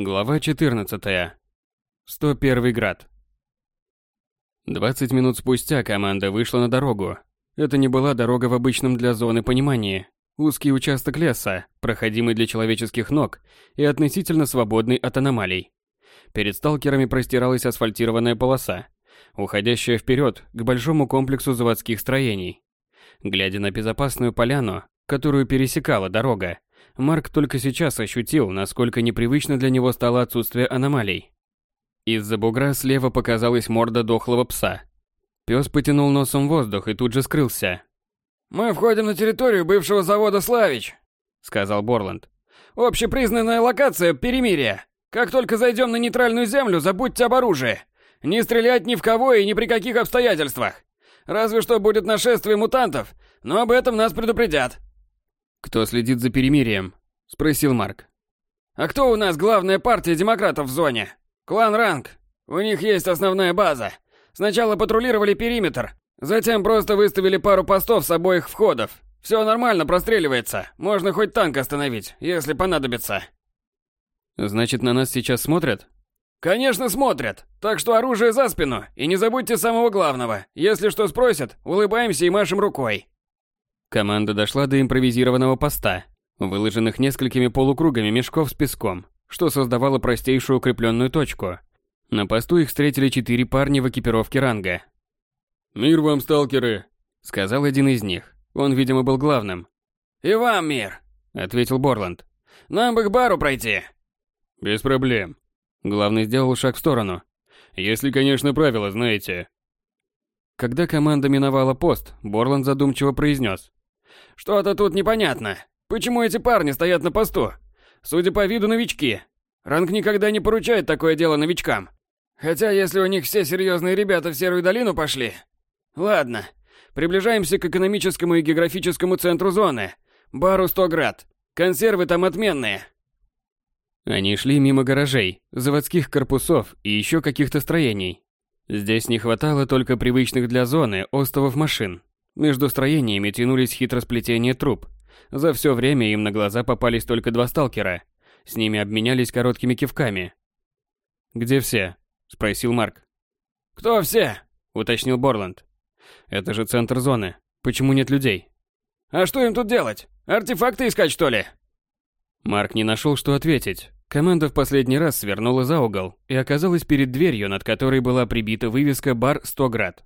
Глава 14. 101 град. 20 минут спустя команда вышла на дорогу. Это не была дорога в обычном для зоны понимании. Узкий участок леса, проходимый для человеческих ног и относительно свободный от аномалий. Перед сталкерами простиралась асфальтированная полоса, уходящая вперед к большому комплексу заводских строений. Глядя на безопасную поляну, которую пересекала дорога, Марк только сейчас ощутил, насколько непривычно для него стало отсутствие аномалий. Из-за бугра слева показалась морда дохлого пса. Пес потянул носом воздух и тут же скрылся. «Мы входим на территорию бывшего завода «Славич», — сказал Борланд. «Общепризнанная локация перемирия. Как только зайдем на нейтральную землю, забудьте об оружии. Не стрелять ни в кого и ни при каких обстоятельствах. Разве что будет нашествие мутантов, но об этом нас предупредят. «Кто следит за перемирием?» – спросил Марк. «А кто у нас главная партия демократов в зоне? Клан Ранг. У них есть основная база. Сначала патрулировали периметр, затем просто выставили пару постов с обоих входов. Все нормально простреливается. Можно хоть танк остановить, если понадобится». «Значит, на нас сейчас смотрят?» «Конечно смотрят. Так что оружие за спину. И не забудьте самого главного. Если что спросят, улыбаемся и машем рукой». Команда дошла до импровизированного поста, выложенных несколькими полукругами мешков с песком, что создавало простейшую укрепленную точку. На посту их встретили четыре парня в экипировке ранга. «Мир вам, сталкеры!» — сказал один из них. Он, видимо, был главным. «И вам мир!» — ответил Борланд. «Нам бы к бару пройти!» «Без проблем!» Главный сделал шаг в сторону. «Если, конечно, правила знаете». Когда команда миновала пост, Борланд задумчиво произнес. Что-то тут непонятно. Почему эти парни стоят на посту? Судя по виду, новички. Ранг никогда не поручает такое дело новичкам. Хотя, если у них все серьезные ребята в Серую долину пошли... Ладно, приближаемся к экономическому и географическому центру зоны. Бару 100 град. Консервы там отменные. Они шли мимо гаражей, заводских корпусов и еще каких-то строений. Здесь не хватало только привычных для зоны остовов машин. Между строениями тянулись хитросплетения труб. За все время им на глаза попались только два сталкера. С ними обменялись короткими кивками. «Где все?» – спросил Марк. «Кто все?» – уточнил Борланд. «Это же центр зоны. Почему нет людей?» «А что им тут делать? Артефакты искать, что ли?» Марк не нашел, что ответить. Команда в последний раз свернула за угол и оказалась перед дверью, над которой была прибита вывеска «Бар 100 град».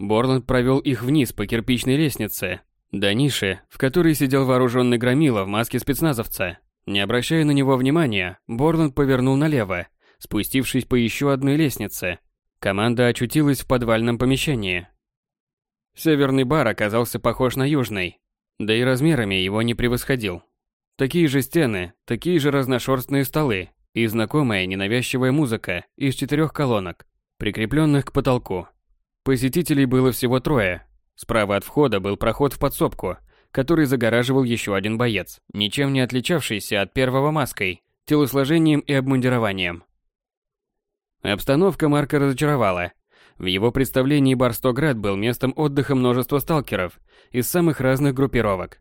Борланд провел их вниз по кирпичной лестнице, до ниши, в которой сидел вооруженный громила в маске спецназовца. Не обращая на него внимания, Борланд повернул налево, спустившись по еще одной лестнице. Команда очутилась в подвальном помещении. Северный бар оказался похож на южный, да и размерами его не превосходил. Такие же стены, такие же разношерстные столы и знакомая ненавязчивая музыка из четырех колонок, прикрепленных к потолку. Посетителей было всего трое. Справа от входа был проход в подсобку, который загораживал еще один боец, ничем не отличавшийся от первого маской, телосложением и обмундированием. Обстановка Марка разочаровала. В его представлении бар Стоград был местом отдыха множества сталкеров из самых разных группировок.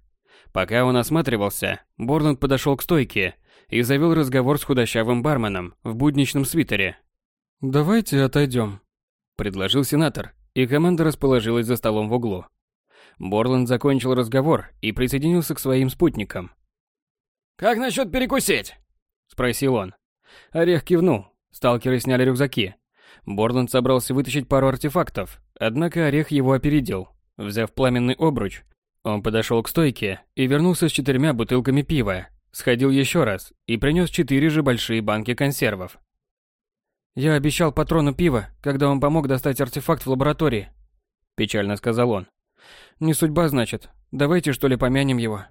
Пока он осматривался, Борланд подошел к стойке и завел разговор с худощавым барменом в будничном свитере. «Давайте отойдем», предложил сенатор, и команда расположилась за столом в углу. Борланд закончил разговор и присоединился к своим спутникам. «Как насчет перекусить?» – спросил он. Орех кивнул. Сталкеры сняли рюкзаки. Борланд собрался вытащить пару артефактов, однако Орех его опередил. Взяв пламенный обруч, он подошел к стойке и вернулся с четырьмя бутылками пива. Сходил еще раз и принес четыре же большие банки консервов. «Я обещал патрону пива, когда он помог достать артефакт в лаборатории», – печально сказал он. «Не судьба, значит. Давайте, что ли, помянем его».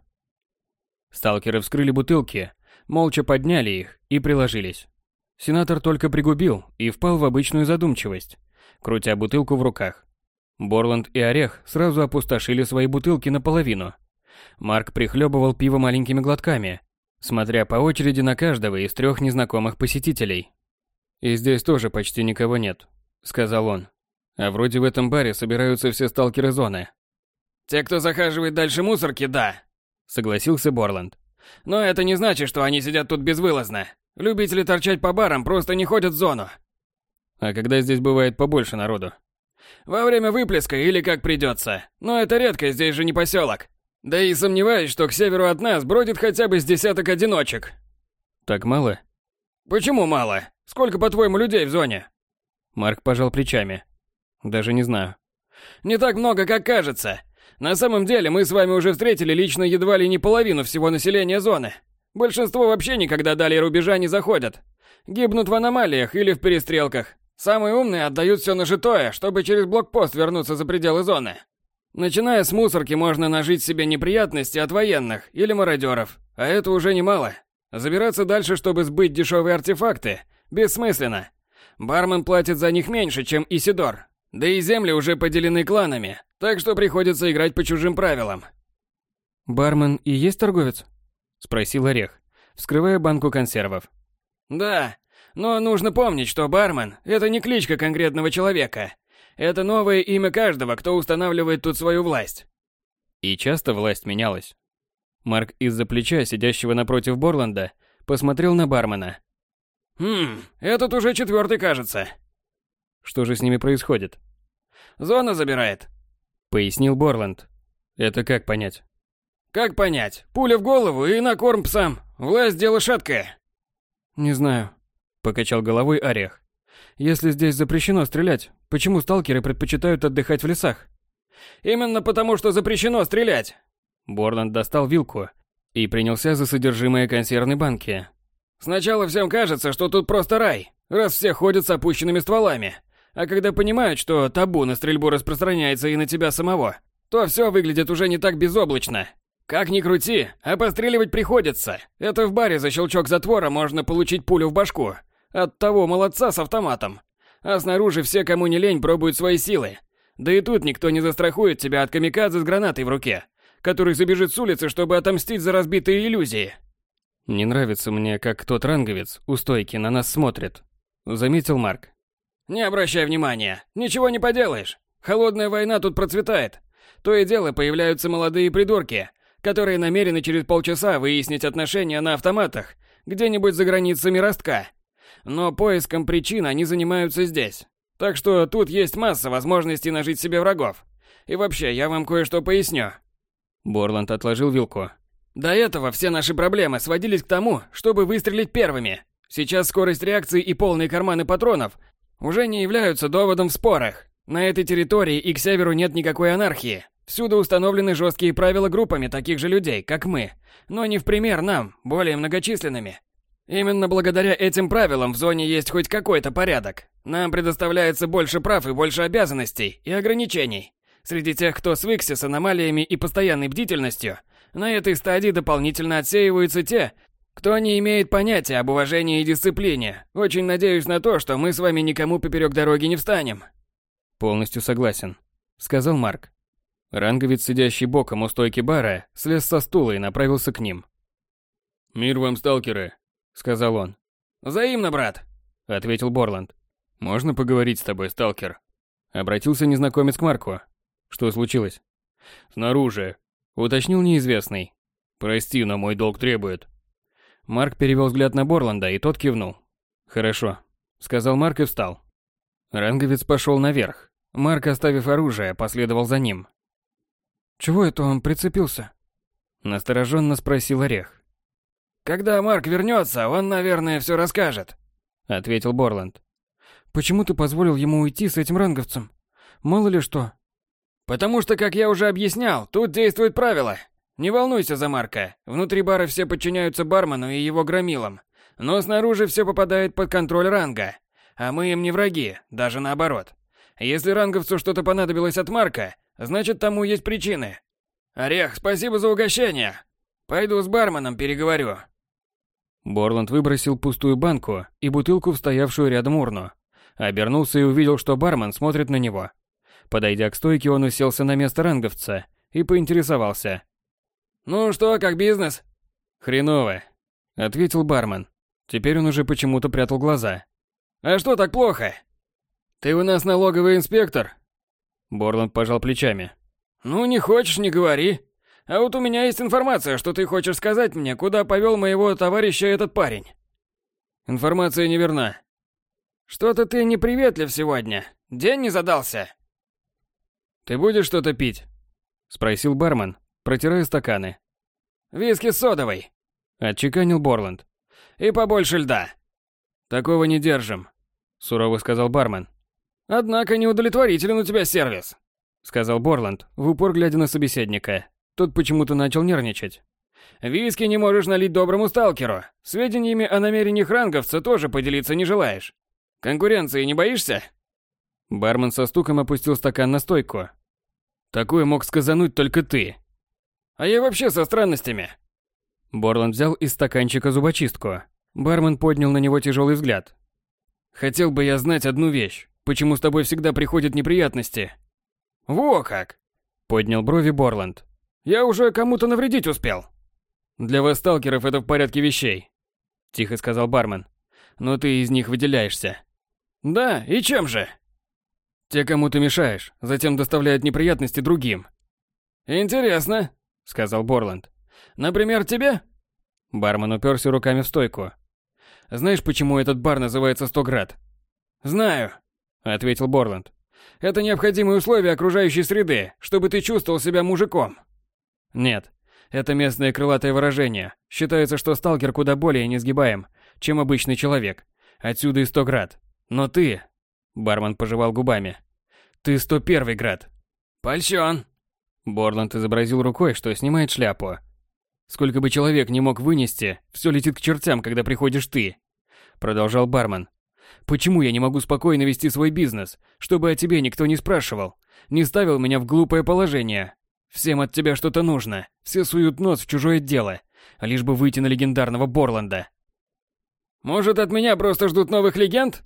Сталкеры вскрыли бутылки, молча подняли их и приложились. Сенатор только пригубил и впал в обычную задумчивость, крутя бутылку в руках. Борланд и Орех сразу опустошили свои бутылки наполовину. Марк прихлебывал пиво маленькими глотками, смотря по очереди на каждого из трех незнакомых посетителей. «И здесь тоже почти никого нет», — сказал он. «А вроде в этом баре собираются все сталкеры зоны». «Те, кто захаживает дальше мусорки, да», — согласился Борланд. «Но это не значит, что они сидят тут безвылазно. Любители торчать по барам просто не ходят в зону. А когда здесь бывает побольше народу? Во время выплеска или как придется. Но это редко, здесь же не поселок. Да и сомневаюсь, что к северу от нас бродит хотя бы с десяток одиночек. Так мало? Почему мало? Сколько, по-твоему, людей в зоне? Марк пожал плечами. Даже не знаю. Не так много, как кажется. На самом деле, мы с вами уже встретили лично едва ли не половину всего населения зоны. Большинство вообще никогда далее рубежа не заходят. Гибнут в аномалиях или в перестрелках. Самые умные отдают все нажитое, чтобы через блокпост вернуться за пределы зоны. Начиная с мусорки можно нажить себе неприятности от военных или мародеров, а это уже немало. Забираться дальше, чтобы сбыть дешевые артефакты, бессмысленно. Бармен платит за них меньше, чем Исидор. Да и земли уже поделены кланами, так что приходится играть по чужим правилам. «Бармен и есть торговец?» – спросил Орех, вскрывая банку консервов. «Да, но нужно помнить, что бармен – это не кличка конкретного человека. Это новое имя каждого, кто устанавливает тут свою власть». И часто власть менялась. Марк из-за плеча, сидящего напротив Борланда, посмотрел на бармена. «Хм, этот уже четвертый, кажется». Что же с ними происходит? «Зона забирает», — пояснил Борланд. «Это как понять?» «Как понять? Пуля в голову и на корм псам. Власть дело шаткое». «Не знаю», — покачал головой Орех. «Если здесь запрещено стрелять, почему сталкеры предпочитают отдыхать в лесах?» «Именно потому, что запрещено стрелять». Борланд достал вилку и принялся за содержимое консервной банки. «Сначала всем кажется, что тут просто рай, раз все ходят с опущенными стволами. А когда понимают, что табу на стрельбу распространяется и на тебя самого, то все выглядит уже не так безоблачно. Как ни крути, а постреливать приходится. Это в баре за щелчок затвора можно получить пулю в башку. От того молодца с автоматом. А снаружи все, кому не лень, пробуют свои силы. Да и тут никто не застрахует тебя от камикадзе с гранатой в руке, который забежит с улицы, чтобы отомстить за разбитые иллюзии. Не нравится мне, как тот ранговец у стойки на нас смотрит. Заметил Марк. Не обращай внимания, ничего не поделаешь. Холодная война тут процветает. То и дело появляются молодые придурки, которые намерены через полчаса выяснить отношения на автоматах где-нибудь за границами ростка. Но поиском причин они занимаются здесь. Так что тут есть масса возможностей нажить себе врагов. И вообще, я вам кое-что поясню. Борланд отложил вилку. До этого все наши проблемы сводились к тому, чтобы выстрелить первыми. Сейчас скорость реакции и полные карманы патронов уже не являются доводом в спорах. На этой территории и к северу нет никакой анархии. Всюду установлены жесткие правила группами таких же людей, как мы, но не в пример нам, более многочисленными. Именно благодаря этим правилам в зоне есть хоть какой-то порядок. Нам предоставляется больше прав и больше обязанностей и ограничений. Среди тех, кто свыкся с аномалиями и постоянной бдительностью, на этой стадии дополнительно отсеиваются те, кто не имеет понятия об уважении и дисциплине. Очень надеюсь на то, что мы с вами никому поперек дороги не встанем. Полностью согласен, сказал Марк. Ранговец, сидящий боком у стойки бара, слез со стула и направился к ним. «Мир вам, сталкеры», — сказал он. «Взаимно, брат», — ответил Борланд. «Можно поговорить с тобой, сталкер?» Обратился незнакомец к Марку. «Что случилось?» «Снаружи», — уточнил неизвестный. «Прости, но мой долг требует». Марк перевел взгляд на Борланда, и тот кивнул. «Хорошо», — сказал Марк и встал. Ранговец пошел наверх. Марк, оставив оружие, последовал за ним. «Чего это он прицепился?» Настороженно спросил Орех. «Когда Марк вернется, он, наверное, все расскажет», — ответил Борланд. «Почему ты позволил ему уйти с этим ранговцем? Мало ли что». «Потому что, как я уже объяснял, тут действует правило. Не волнуйся за Марка. Внутри бара все подчиняются бармену и его громилам. Но снаружи все попадает под контроль ранга. А мы им не враги, даже наоборот. Если ранговцу что-то понадобилось от Марка, Значит, тому есть причины. Орех, спасибо за угощение. Пойду с барменом переговорю. Борланд выбросил пустую банку и бутылку в стоявшую рядом урну. Обернулся и увидел, что бармен смотрит на него. Подойдя к стойке, он уселся на место ранговца и поинтересовался. «Ну что, как бизнес?» «Хреново», — ответил бармен. Теперь он уже почему-то прятал глаза. «А что так плохо?» «Ты у нас налоговый инспектор?» Борланд пожал плечами. «Ну, не хочешь, не говори. А вот у меня есть информация, что ты хочешь сказать мне, куда повел моего товарища этот парень». Информация неверна. Что-то ты неприветлив сегодня. День не задался. Ты будешь что-то пить? Спросил бармен, протирая стаканы. Виски содовой. Отчеканил Борланд. И побольше льда. Такого не держим, сурово сказал бармен. Однако неудовлетворителен у тебя сервис, сказал Борланд, в упор глядя на собеседника. Тот почему-то начал нервничать. Виски не можешь налить доброму сталкеру. Сведениями о намерениях ранговца тоже поделиться не желаешь. Конкуренции не боишься? Бармен со стуком опустил стакан на стойку. Такое мог сказануть только ты. А я вообще со странностями. Борланд взял из стаканчика зубочистку. Бармен поднял на него тяжелый взгляд. Хотел бы я знать одну вещь. Почему с тобой всегда приходят неприятности? Во как! Поднял брови Борланд. Я уже кому-то навредить успел. Для вас, сталкеров, это в порядке вещей. Тихо сказал бармен. Но ты из них выделяешься. Да, и чем же? Те, кому ты мешаешь, затем доставляют неприятности другим. Интересно, сказал Борланд. Например, тебе? Бармен уперся руками в стойку. Знаешь, почему этот бар называется Стоград? Знаю, ответил Борланд. Это необходимые условия окружающей среды, чтобы ты чувствовал себя мужиком. Нет, это местное крылатое выражение. Считается, что сталкер куда более несгибаем, чем обычный человек. Отсюда и сто град. Но ты... Бармен пожевал губами. Ты сто первый град. Польщен. Борланд изобразил рукой, что снимает шляпу. Сколько бы человек не мог вынести, все летит к чертям, когда приходишь ты. Продолжал бармен. Почему я не могу спокойно вести свой бизнес, чтобы о тебе никто не спрашивал, не ставил меня в глупое положение? Всем от тебя что-то нужно, все суют нос в чужое дело, лишь бы выйти на легендарного Борланда. Может, от меня просто ждут новых легенд?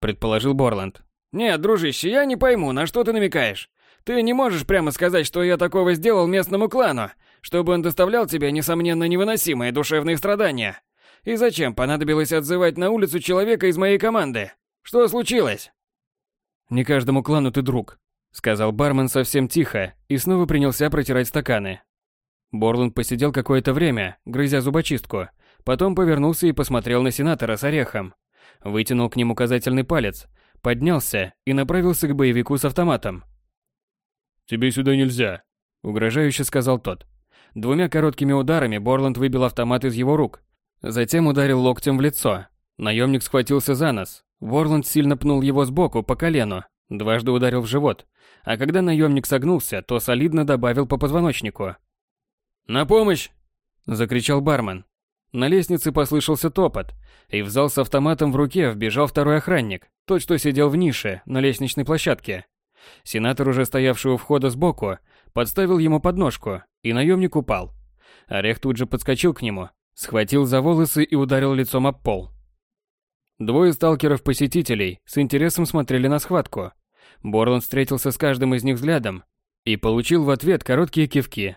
Предположил Борланд. Нет, дружище, я не пойму, на что ты намекаешь. Ты не можешь прямо сказать, что я такого сделал местному клану, чтобы он доставлял тебе, несомненно, невыносимые душевные страдания. И зачем понадобилось отзывать на улицу человека из моей команды? Что случилось? Не каждому клану ты друг, сказал бармен совсем тихо и снова принялся протирать стаканы. Борланд посидел какое-то время, грызя зубочистку, потом повернулся и посмотрел на сенатора с орехом. Вытянул к нему указательный палец, поднялся и направился к боевику с автоматом. «Тебе сюда нельзя», — угрожающе сказал тот. Двумя короткими ударами Борланд выбил автомат из его рук. Затем ударил локтем в лицо. Наемник схватился за нос. Борланд сильно пнул его сбоку по колену, дважды ударил в живот. А когда наемник согнулся, то солидно добавил по позвоночнику. «На помощь!» – закричал бармен. На лестнице послышался топот, и в зал с автоматом в руке вбежал второй охранник, тот, что сидел в нише на лестничной площадке. Сенатор, уже стоявший у входа сбоку, подставил ему подножку, и наемник упал. Орех тут же подскочил к нему, схватил за волосы и ударил лицом об пол. Двое сталкеров-посетителей с интересом смотрели на схватку. Борланд встретился с каждым из них взглядом и получил в ответ короткие кивки.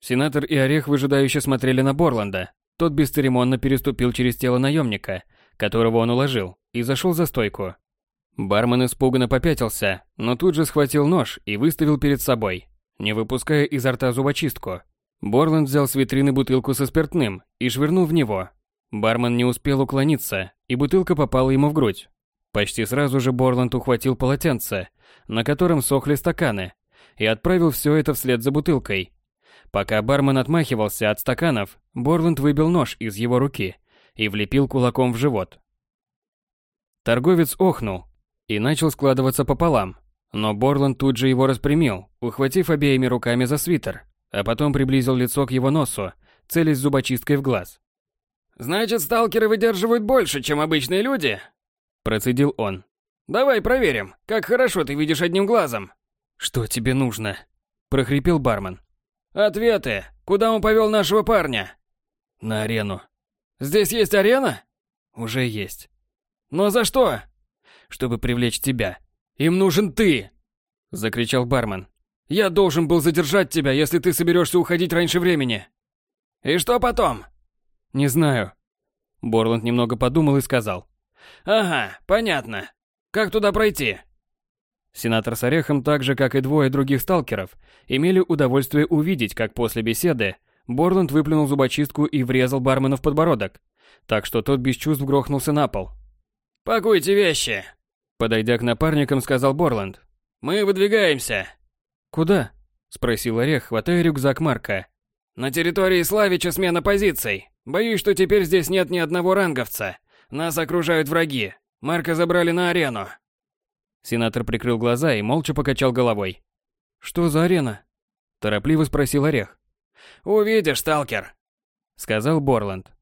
Сенатор и Орех выжидающе смотрели на Борланда. Тот бесцеремонно переступил через тело наемника, которого он уложил, и зашел за стойку. Бармен испуганно попятился, но тут же схватил нож и выставил перед собой, не выпуская изо рта зубочистку. Борланд взял с витрины бутылку со спиртным и швырнул в него. Бармен не успел уклониться, и бутылка попала ему в грудь. Почти сразу же Борланд ухватил полотенце, на котором сохли стаканы, и отправил все это вслед за бутылкой. Пока бармен отмахивался от стаканов, Борланд выбил нож из его руки и влепил кулаком в живот. Торговец охнул и начал складываться пополам, но Борланд тут же его распрямил, ухватив обеими руками за свитер, а потом приблизил лицо к его носу, целясь зубочисткой в глаз. «Значит, сталкеры выдерживают больше, чем обычные люди?» Процедил он. «Давай проверим, как хорошо ты видишь одним глазом». «Что тебе нужно?» Прохрипел бармен. «Ответы. Куда он повел нашего парня?» «На арену». «Здесь есть арена?» «Уже есть». «Но за что?» «Чтобы привлечь тебя». «Им нужен ты!» Закричал бармен. «Я должен был задержать тебя, если ты соберешься уходить раньше времени». «И что потом?» «Не знаю». Борланд немного подумал и сказал. «Ага, понятно. Как туда пройти?» Сенатор с Орехом, так же как и двое других сталкеров, имели удовольствие увидеть, как после беседы Борланд выплюнул зубочистку и врезал бармена в подбородок, так что тот без чувств грохнулся на пол. «Пакуйте вещи!» Подойдя к напарникам, сказал Борланд. «Мы выдвигаемся!» «Куда?» – спросил Орех, хватая рюкзак Марка. «На территории Славича смена позиций. Боюсь, что теперь здесь нет ни одного ранговца. Нас окружают враги. Марка забрали на арену». Сенатор прикрыл глаза и молча покачал головой. «Что за арена?» – торопливо спросил Орех. «Увидишь, сталкер», – сказал Борланд.